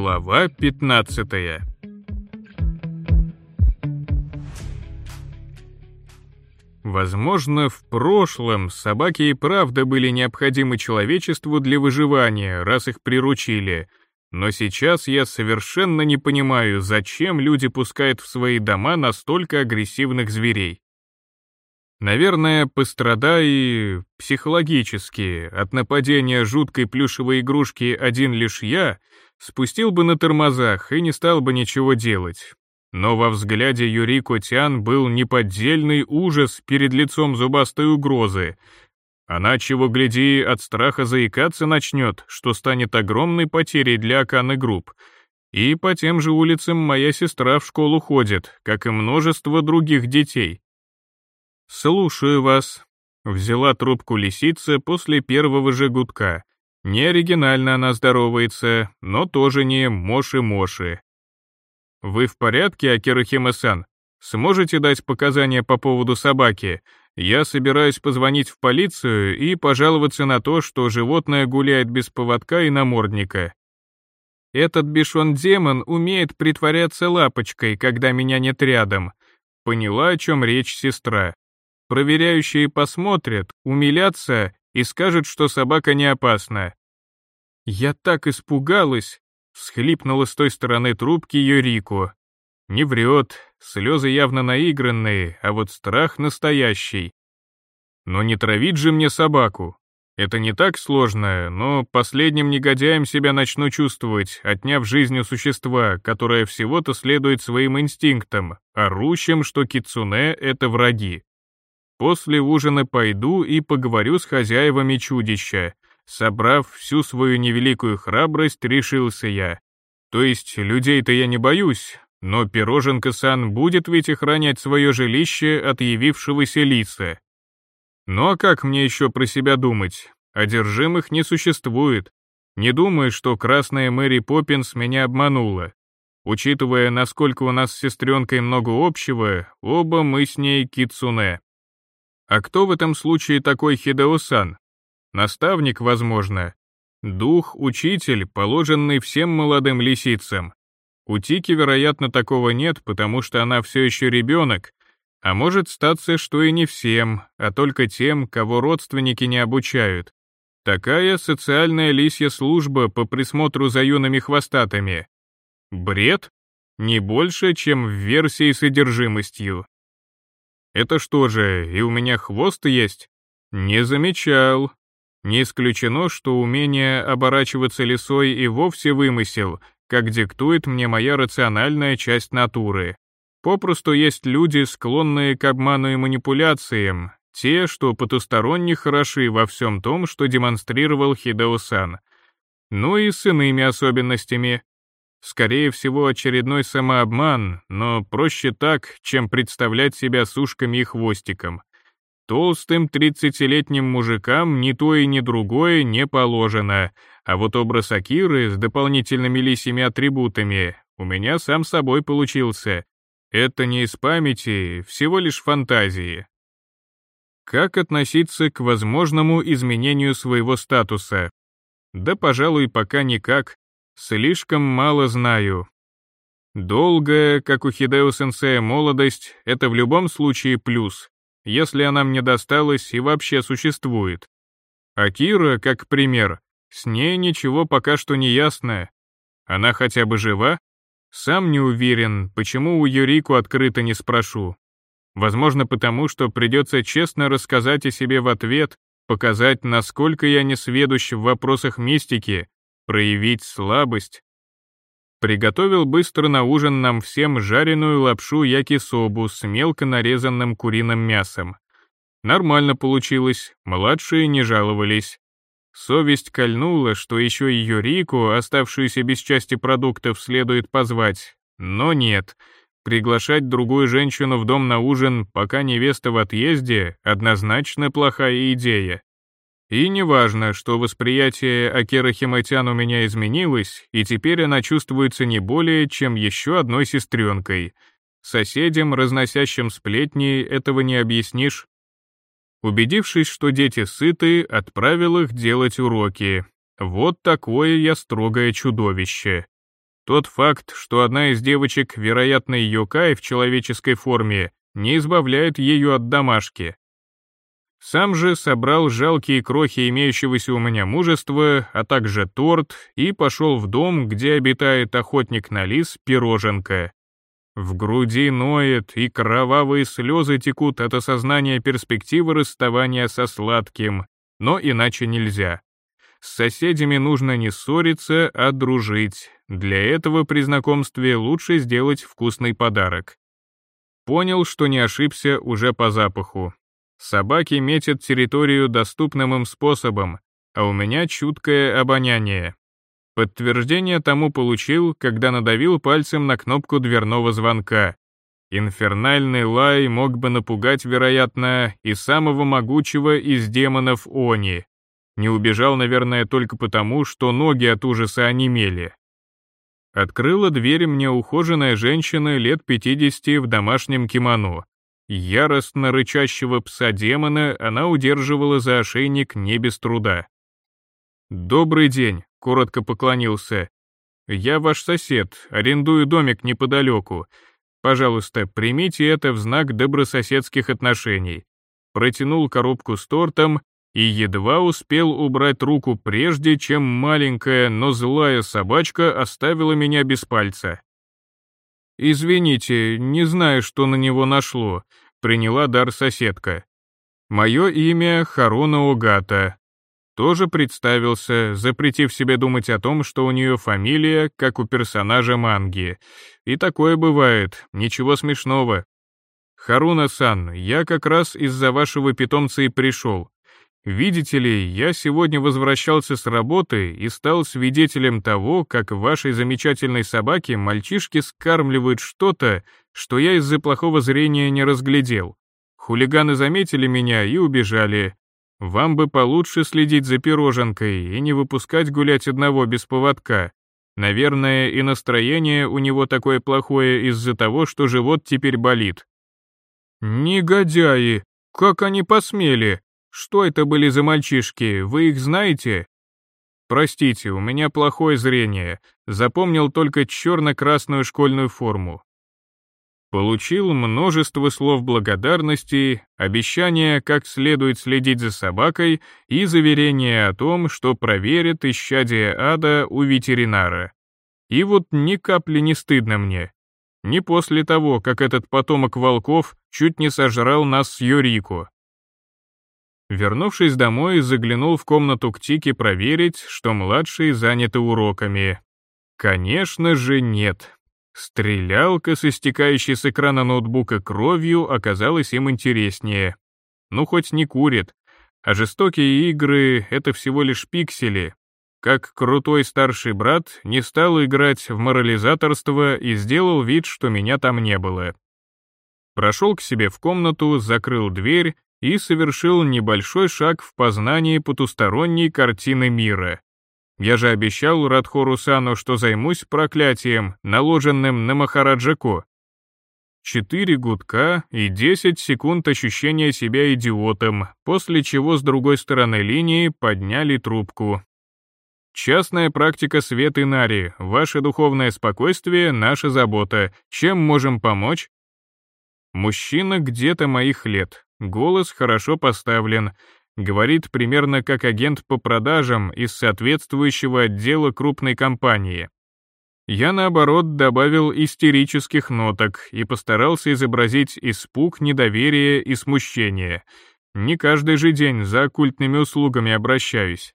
Глава 15 Возможно, в прошлом собаки и правда были необходимы человечеству для выживания, раз их приручили. Но сейчас я совершенно не понимаю, зачем люди пускают в свои дома настолько агрессивных зверей. Наверное, пострадай психологически от нападения жуткой плюшевой игрушки один лишь я, спустил бы на тормозах и не стал бы ничего делать. Но во взгляде Юрико-тян был неподдельный ужас перед лицом зубастой угрозы. Она, того гляди, от страха заикаться начнет, что станет огромной потерей для Аканы Group. И по тем же улицам моя сестра в школу ходит, как и множество других детей. «Слушаю вас», — взяла трубку лисица после первого же гудка. Не оригинально она здоровается, но тоже не моши-моши. «Вы в порядке, Акирахима-сан? Сможете дать показания по поводу собаки? Я собираюсь позвонить в полицию и пожаловаться на то, что животное гуляет без поводка и намордника. Этот бешон-демон умеет притворяться лапочкой, когда меня нет рядом. Поняла, о чем речь сестра. Проверяющие посмотрят, умилятся и скажут, что собака не опасна. Я так испугалась, всхлипнула с той стороны трубки Юрику. Не врет, слезы явно наигранные, а вот страх настоящий. Но не травить же мне собаку. Это не так сложно, но последним негодяем себя начну чувствовать, отняв жизнь у существа, которое всего-то следует своим инстинктам, орущим, что кицуне — это враги. После ужина пойду и поговорю с хозяевами чудища. Собрав всю свою невеликую храбрость, решился я. То есть людей-то я не боюсь, но Пироженко-сан будет ведь охранять свое жилище от явившегося лица. Ну а как мне еще про себя думать? Одержимых не существует. Не думаю, что красная Мэри Поппинс меня обманула. Учитывая, насколько у нас с сестренкой много общего, оба мы с ней кицуне. А кто в этом случае такой Хидео-сан? Наставник, возможно. Дух, учитель, положенный всем молодым лисицам. У Тики, вероятно, такого нет, потому что она все еще ребенок, а может статься, что и не всем, а только тем, кого родственники не обучают. Такая социальная лисья служба по присмотру за юными хвостатыми. Бред? Не больше, чем в версии содержимостью. Это что же, и у меня хвост есть? Не замечал. Не исключено, что умение оборачиваться лисой и вовсе вымысел, как диктует мне моя рациональная часть натуры. Попросту есть люди, склонные к обману и манипуляциям, те, что потусторонне хороши во всем том, что демонстрировал Хидео-сан. Ну и с иными особенностями, Скорее всего, очередной самообман, но проще так, чем представлять себя сушками и хвостиком. Толстым тридцатилетним мужикам ни то и ни другое не положено, а вот образ Акиры с дополнительными лисьими атрибутами у меня сам собой получился. Это не из памяти, всего лишь фантазии. Как относиться к возможному изменению своего статуса? Да, пожалуй, пока никак, Слишком мало знаю. Долгая, как у Хидео-сенсея, молодость — это в любом случае плюс, если она мне досталась и вообще существует. А Кира, как пример, с ней ничего пока что не ясно. Она хотя бы жива? Сам не уверен, почему у Юрику открыто не спрошу. Возможно, потому что придется честно рассказать о себе в ответ, показать, насколько я не сведущ в вопросах мистики, проявить слабость. Приготовил быстро на ужин нам всем жареную лапшу якисобу с мелко нарезанным куриным мясом. Нормально получилось, младшие не жаловались. Совесть кольнула, что еще и Юрику, оставшуюся без части продуктов, следует позвать. Но нет, приглашать другую женщину в дом на ужин, пока невеста в отъезде, однозначно плохая идея. И неважно, что восприятие Акира Химатян у меня изменилось, и теперь она чувствуется не более, чем еще одной сестренкой. Соседям, разносящим сплетни, этого не объяснишь. Убедившись, что дети сыты, отправил их делать уроки. Вот такое я строгое чудовище. Тот факт, что одна из девочек, вероятно, Йокай в человеческой форме, не избавляет ее от домашки. Сам же собрал жалкие крохи имеющегося у меня мужества, а также торт, и пошел в дом, где обитает охотник на лис Пироженко. В груди ноет, и кровавые слезы текут от осознания перспективы расставания со сладким, но иначе нельзя. С соседями нужно не ссориться, а дружить. Для этого при знакомстве лучше сделать вкусный подарок. Понял, что не ошибся уже по запаху. Собаки метят территорию доступным им способом, а у меня чуткое обоняние. Подтверждение тому получил, когда надавил пальцем на кнопку дверного звонка. Инфернальный лай мог бы напугать, вероятно, и самого могучего из демонов Они. Не убежал, наверное, только потому, что ноги от ужаса онемели. Открыла дверь мне ухоженная женщина лет 50 в домашнем кимоно. Яростно рычащего пса-демона она удерживала за ошейник не без труда. «Добрый день», — коротко поклонился. «Я ваш сосед, арендую домик неподалеку. Пожалуйста, примите это в знак добрососедских отношений». Протянул коробку с тортом и едва успел убрать руку прежде, чем маленькая, но злая собачка оставила меня без пальца. «Извините, не знаю, что на него нашло», — приняла дар соседка. «Мое имя Харуна Огата». Тоже представился, запретив себе думать о том, что у нее фамилия, как у персонажа манги. И такое бывает, ничего смешного. «Харуна-сан, я как раз из-за вашего питомца и пришел. Видите ли, я сегодня возвращался с работы и стал свидетелем того, как вашей замечательной собаке мальчишки скармливают что-то, что я из-за плохого зрения не разглядел. Хулиганы заметили меня и убежали. Вам бы получше следить за пироженкой и не выпускать гулять одного без поводка. Наверное, и настроение у него такое плохое из-за того, что живот теперь болит. Негодяи! Как они посмели! Что это были за мальчишки, вы их знаете? Простите, у меня плохое зрение, запомнил только черно-красную школьную форму. Получил множество слов благодарности, обещания, как следует следить за собакой и заверение о том, что проверит исчадие ада у ветеринара. И вот ни капли не стыдно мне. Не после того, как этот потомок волков чуть не сожрал нас с Юрико. Вернувшись домой, заглянул в комнату к Тике проверить, что младшие заняты уроками. Конечно же нет. Стрелялка с истекающей с экрана ноутбука кровью оказалась им интереснее. Ну, хоть не курит. А жестокие игры — это всего лишь пиксели. Как крутой старший брат не стал играть в морализаторство и сделал вид, что меня там не было. Прошел к себе в комнату, закрыл дверь и совершил небольшой шаг в познании потусторонней картины мира. Я же обещал Радхору Сану, что займусь проклятием, наложенным на Махараджако. Четыре гудка и десять секунд ощущения себя идиотом, после чего с другой стороны линии подняли трубку. Частная практика Свет и Нари, ваше духовное спокойствие — наша забота. Чем можем помочь? Мужчина где-то моих лет, Голос хорошо поставлен, говорит примерно как агент по продажам из соответствующего отдела крупной компании. Я, наоборот, добавил истерических ноток и постарался изобразить испуг, недоверие и смущение. Не каждый же день за оккультными услугами обращаюсь.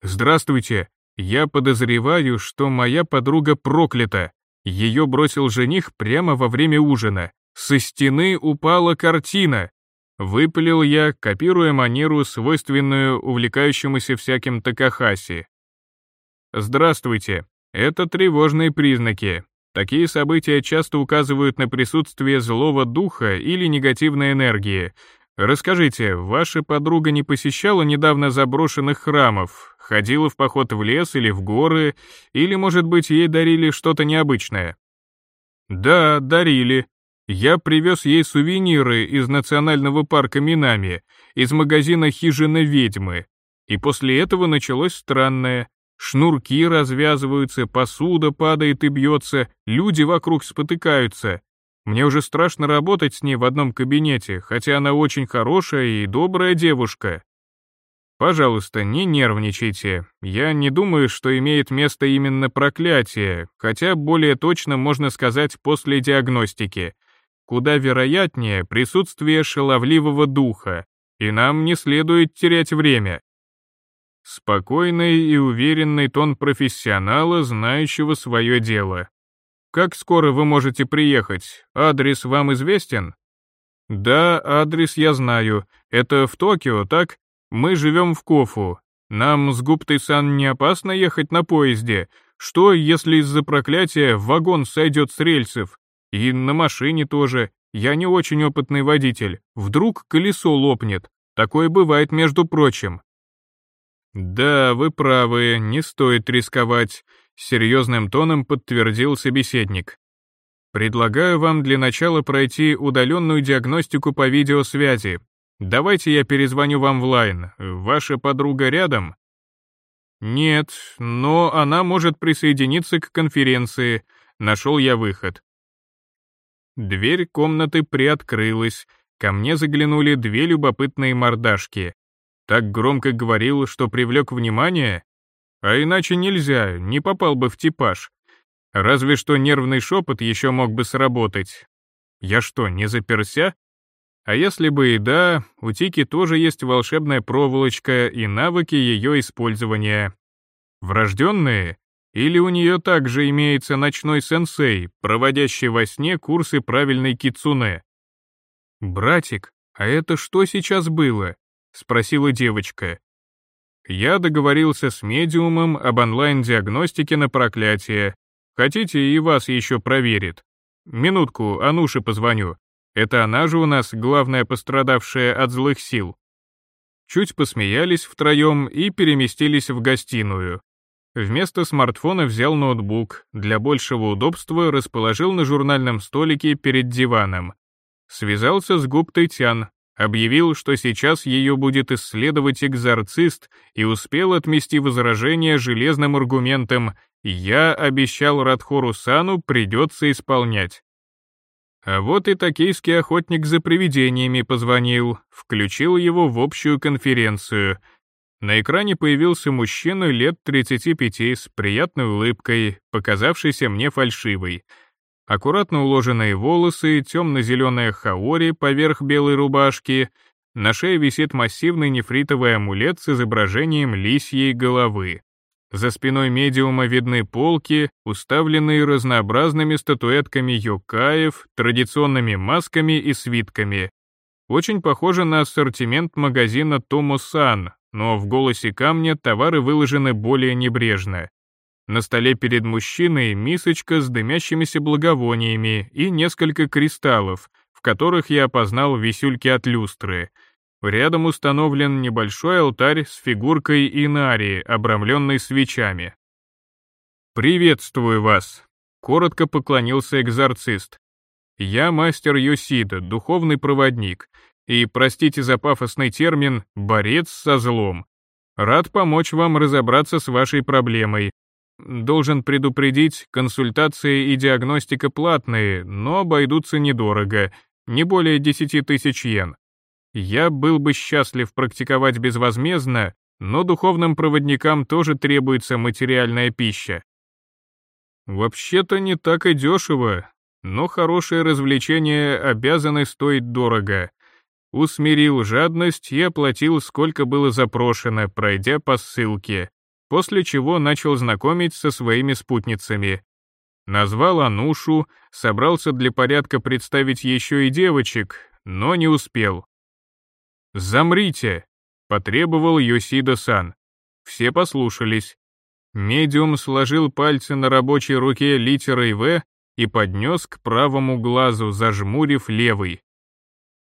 «Здравствуйте, я подозреваю, что моя подруга проклята. Ее бросил жених прямо во время ужина. Со стены упала картина. Выпалил я, копируя манеру, свойственную увлекающемуся всяким Такахаси. Здравствуйте. Это тревожные признаки. Такие события часто указывают на присутствие злого духа или негативной энергии. Расскажите, ваша подруга не посещала недавно заброшенных храмов, ходила в поход в лес или в горы, или, может быть, ей дарили что-то необычное? Да, дарили, я привез ей сувениры из национального парка Минами, из магазина «Хижина ведьмы», и после этого началось странное. Шнурки развязываются, посуда падает и бьется, люди вокруг спотыкаются. Мне уже страшно работать с ней в одном кабинете, хотя она очень хорошая и добрая девушка. Пожалуйста, не нервничайте. Я не думаю, что имеет место именно проклятие, хотя более точно можно сказать после диагностики. Куда вероятнее присутствие шаловливого духа, и нам не следует терять время. Спокойный и уверенный тон профессионала, знающего свое дело. Как скоро вы можете приехать? Адрес вам известен? Да, адрес я знаю. Это в Токио, так? Мы живем в Кофу. Нам с Гуптой-сан не опасно ехать на поезде. Что, если из-за проклятия вагон сойдет с рельсов? И на машине тоже. Я не очень опытный водитель. Вдруг колесо лопнет. Такое бывает, между прочим. Да, вы правы, не стоит рисковать серьезным тоном подтвердил собеседник. Предлагаю вам для начала пройти удаленную диагностику по видеосвязи. Давайте я перезвоню вам в лайн. Ваша подруга рядом? Нет, но она может присоединиться к конференции. Нашел я выход. Дверь комнаты приоткрылась. Ко мне заглянули две любопытные мордашки. Так громко говорил, что привлек внимание? А иначе нельзя, не попал бы в типаж. Разве что нервный шепот еще мог бы сработать. Я что, не заперся? А если бы и да, у Тики тоже есть волшебная проволочка и навыки ее использования. Врожденные? Или у нее также имеется ночной сенсей, проводящий во сне курсы правильной кицуне? «Братик, а это что сейчас было?» — спросила девочка. Я договорился с медиумом об онлайн-диагностике на проклятие. Хотите, и вас еще проверит. Минутку, Ануше позвоню. Это она же у нас главная пострадавшая от злых сил. Чуть посмеялись втроем и переместились в гостиную. Вместо смартфона взял ноутбук, для большего удобства расположил на журнальном столике перед диваном. Связался с Гуптой Тян, объявил, что сейчас ее будет исследовать экзорцист и успел отмести возражение железным аргументом «Я обещал Радхору Сану, придется исполнять». А вот и токийский охотник за привидениями позвонил, включил его в общую конференцию. На экране появился мужчина лет 35 с приятной улыбкой, показавшийся мне фальшивой — аккуратно уложенные волосы, темно-зеленая хаори поверх белой рубашки, на шее висит массивный нефритовый амулет с изображением лисьей головы. За спиной медиума видны полки, уставленные разнообразными статуэтками йокаев, традиционными масками и свитками. Очень похоже на ассортимент магазина Томо-сан, но в голосе камня товары выложены более небрежно. На столе перед мужчиной мисочка с дымящимися благовониями и несколько кристаллов, в которых я опознал висюльки от люстры. Рядом установлен небольшой алтарь с фигуркой Инарии, обрамленной свечами. «Приветствую вас», — коротко поклонился экзорцист. «Я мастер Йосида, духовный проводник, и, простите за пафосный термин, борец со злом. Рад помочь вам разобраться с вашей проблемой, Должен предупредить, консультации и диагностика платные, но обойдутся недорого, не более 10 тысяч йен. Я был бы счастлив практиковать безвозмездно, но духовным проводникам тоже требуется материальная пища. Вообще-то не так и дешево, но хорошее развлечение обязаны стоить дорого. Усмирил жадность и оплатил, сколько было запрошено, пройдя по ссылке после чего начал знакомить со своими спутницами. Назвал Анушу, собрался для порядка представить еще и девочек, но не успел. «Замрите!» — потребовал Йосида-сан. Все послушались. Медиум сложил пальцы на рабочей руке литерой «В» и поднес к правому глазу, зажмурив левый.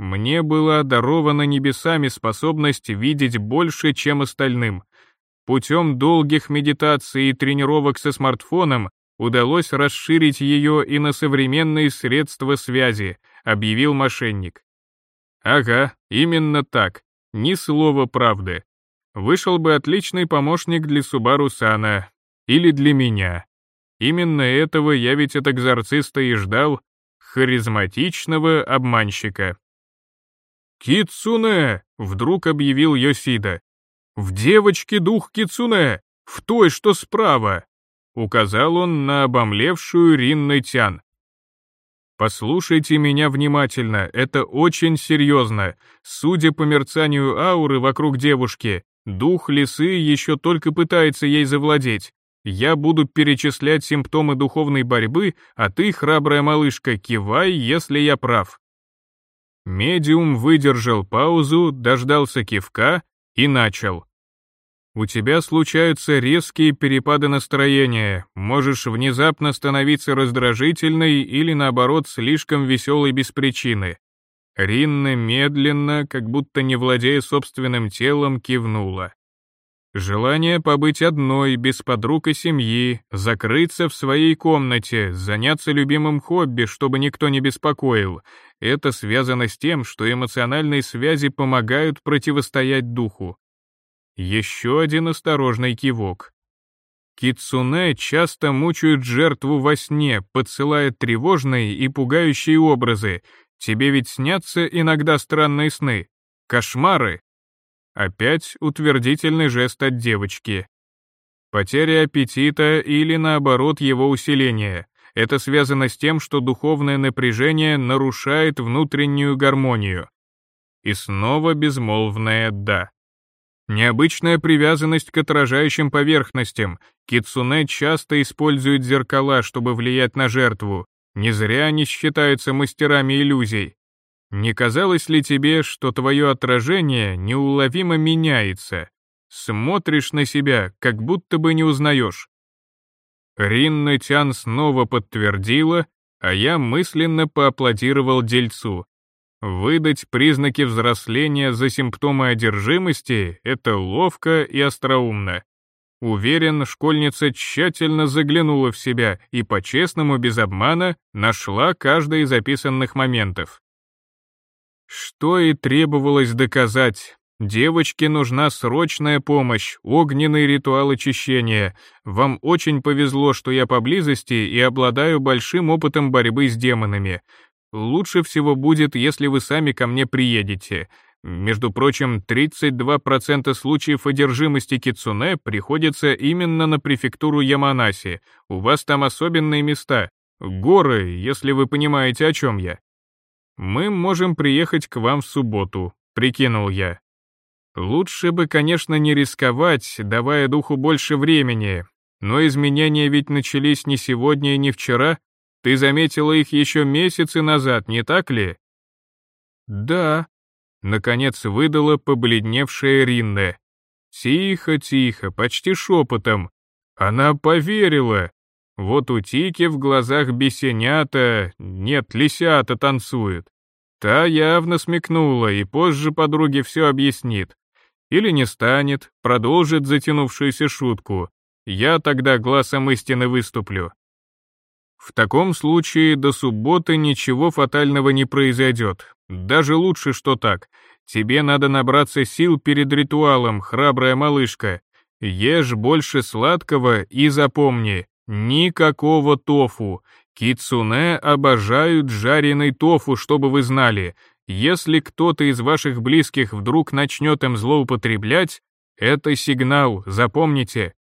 Мне была дарована небесами способность видеть больше, чем остальным. Путем долгих медитаций и тренировок со смартфоном удалось расширить ее и на современные средства связи, объявил мошенник. Ага, именно так, ни слова правды. вышел бы отличный помощник для Субару Сана. Или для меня. Именно этого я ведь от экзорциста и ждал, харизматичного обманщика. «Кицуне!» — вдруг объявил Йосида. «В девочке дух Кицуне! В той, что справа!» — указал он на обомлевшую Ринны Тян. «Послушайте меня внимательно, это очень серьезно. Судя по мерцанию ауры вокруг девушки, дух лисы еще только пытается ей завладеть. Я буду перечислять симптомы духовной борьбы, а ты, храбрая малышка, кивай, если я прав». Медиум выдержал паузу, дождался кивка и начал. У тебя случаются резкие перепады настроения, можешь внезапно становиться раздражительной или наоборот слишком веселой без причины. Ринна медленно, как будто не владея собственным телом, кивнула. Желание побыть одной, без подруг и семьи, закрыться в своей комнате, заняться любимым хобби, чтобы никто не беспокоил, это связано с тем, что эмоциональные связи помогают противостоять духу. Еще один осторожный кивок. Кицуне часто мучают жертву во сне, подсылая тревожные и пугающие образы. Тебе ведь снятся иногда странные сны. Кошмары. Опять утвердительный жест от девочки. Потеря аппетита или наоборот его усиление. Это связано с тем, что духовное напряжение нарушает внутреннюю гармонию. И снова безмолвное «да». Необычная привязанность к отражающим поверхностям. Кицуне часто используют зеркала, чтобы влиять на жертву. Не зря они считаются мастерами иллюзий. Не казалось ли тебе, что твое отражение неуловимо меняется? Смотришь на себя, как будто бы не узнаешь. Ринна Тян снова подтвердила, а я мысленно поаплодировал дельцу. Выдать признаки взросления за симптомы одержимости — это ловко и остроумно. Уверен, школьница тщательно заглянула в себя и по-честному, без обмана, нашла каждый из записанных моментов. Что и требовалось доказать. Девочке нужна срочная помощь, огненный ритуал очищения. Вам очень повезло, что я поблизости и обладаю большим опытом борьбы с демонами. Лучше всего будет, если вы сами ко мне приедете. Между прочим, 32% случаев одержимости кицуне приходится именно на префектуру Яманаси. У вас там особенные места. Горы, если вы понимаете, о чем я. Мы можем приехать к вам в субботу, прикинул я. Лучше бы, конечно, не рисковать, давая духу больше времени, но изменения ведь начались не сегодня и не вчера, ты заметила их еще месяцы назад, не так ли?» «Да», — наконец выдала побледневшая Ринне. Тихо, тихо, почти шепотом. Она поверила. Вот у Тики в глазах бесенята, нет, лисята танцуют. Та явно смекнула, и позже подруге все объяснит. Или не станет, продолжит затянувшуюся шутку. Я тогда глазом истины выступлю. В таком случае до субботы ничего фатального не произойдет. Даже лучше, что так. Тебе надо набраться сил перед ритуалом, храбрая малышка. Ешь больше сладкого и запомни, никакого тофу. Кицуне обожают жареный тофу, чтобы вы знали. Если кто-то из ваших близких вдруг начнет им злоупотреблять, это сигнал, запомните.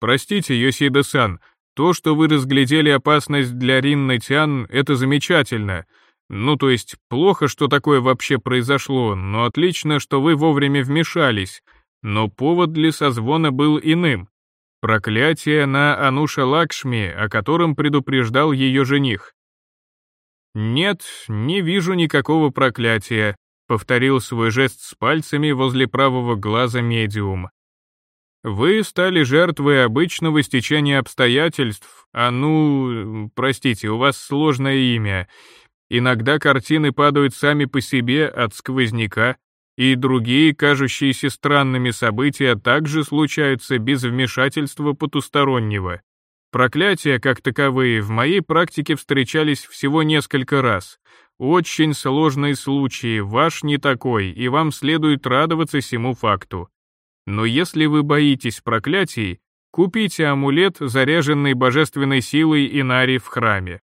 Простите, Йосида-сан, то, что вы разглядели опасность для Ринны Тян, это замечательно. Ну, то есть, плохо, что такое вообще произошло, но отлично, что вы вовремя вмешались. Но повод для созвона был иным. Проклятие на Ануша Лакшми, о котором предупреждал ее жених. «Нет, не вижу никакого проклятия», — повторил свой жест с пальцами возле правого глаза медиум. Вы стали жертвой обычного стечения обстоятельств, а ну, простите, у вас сложное имя. Иногда картины падают сами по себе от сквозняка, и другие, кажущиеся странными события, также случаются без вмешательства потустороннего. Проклятия, как таковые, в моей практике встречались всего несколько раз. Очень сложные случаи, ваш не такой, и вам следует радоваться всему факту. Но если вы боитесь проклятий, купите амулет, заряженный божественной силой Инари в храме.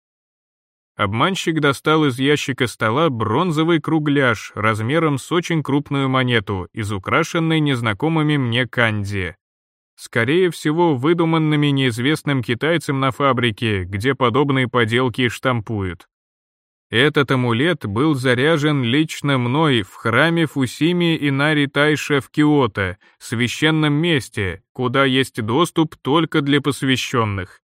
Обманщик достал из ящика стола бронзовый кругляш размером с очень крупную монету, изукрашенной незнакомыми мне канди. Скорее всего, выдуманными неизвестным китайцем на фабрике, где подобные поделки штампуют. Этот амулет был заряжен лично мной в храме Фусими Инари Тайша в Киото, священном месте, куда есть доступ только для посвященных.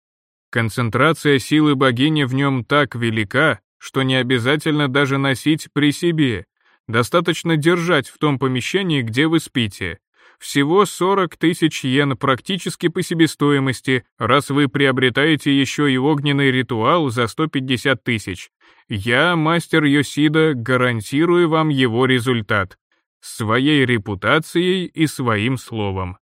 Концентрация силы богини в нем так велика, что не обязательно даже носить при себе, достаточно держать в том помещении, где вы спите. Всего 40 тысяч йен практически по себестоимости, раз вы приобретаете еще и огненный ритуал за 150 тысяч. Я, мастер Йосида, гарантирую вам его результат. Своей репутацией и своим словом.